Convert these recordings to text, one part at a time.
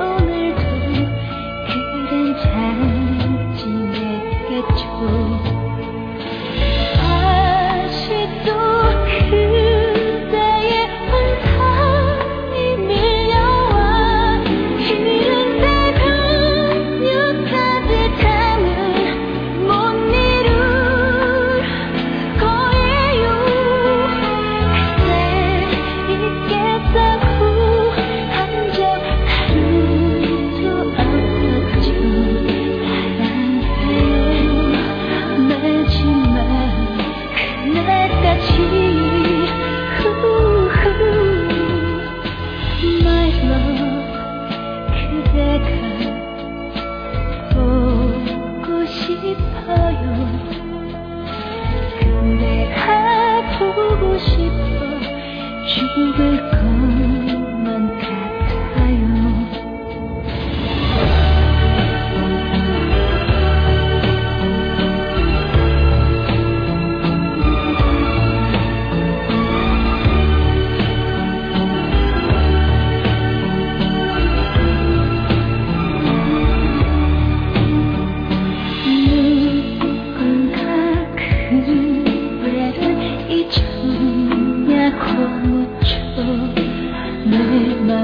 오늘도 그댄 잘 지내겠죠. today.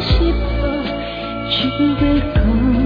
希望只为我。